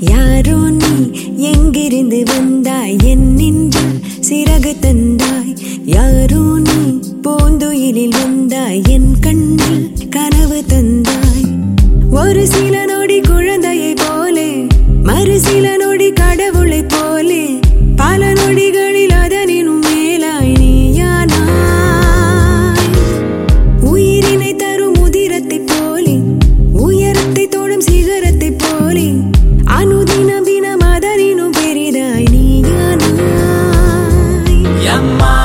யாரோ நீ எங்கிருந்து வந்தாய்? என்னென்று சிறகு தந்தாய். யாரோ நீ போந்துயிலில் வந்தாய். என் கண்ணில் கனவு தந்தாய். ஒரு சில Myanmar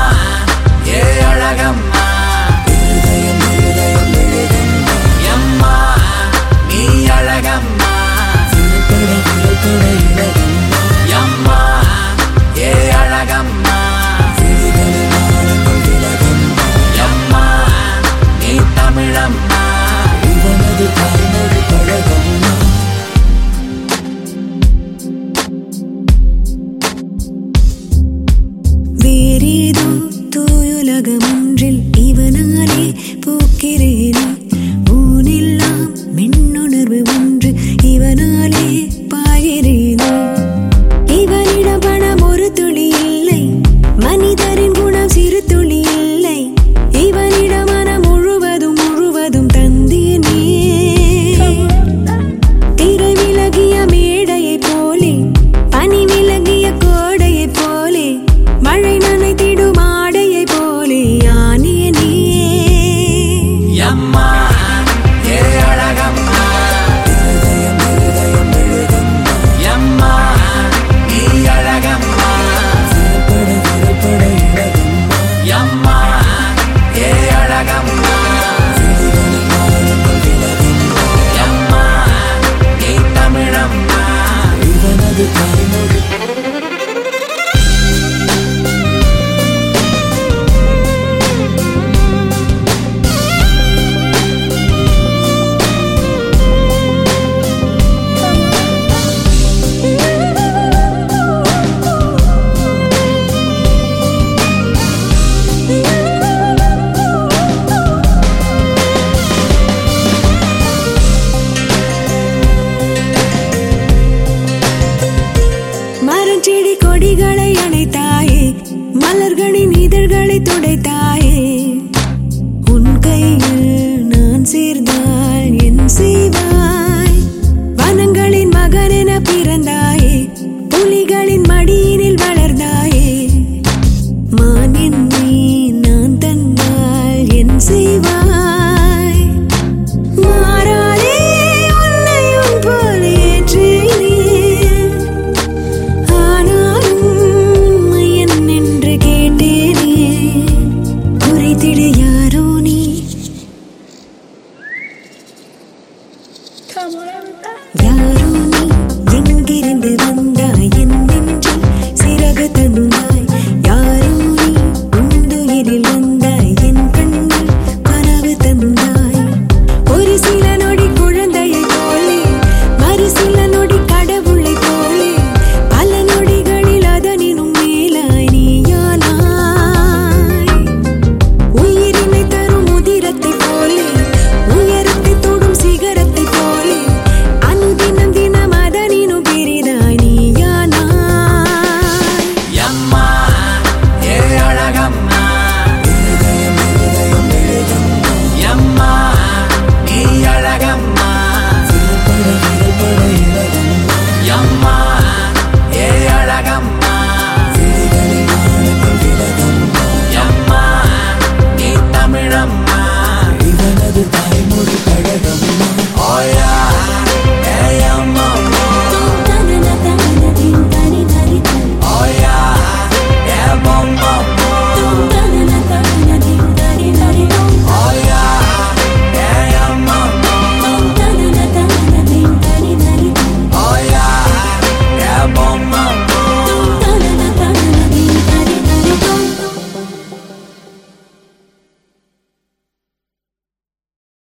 துடைத்தார்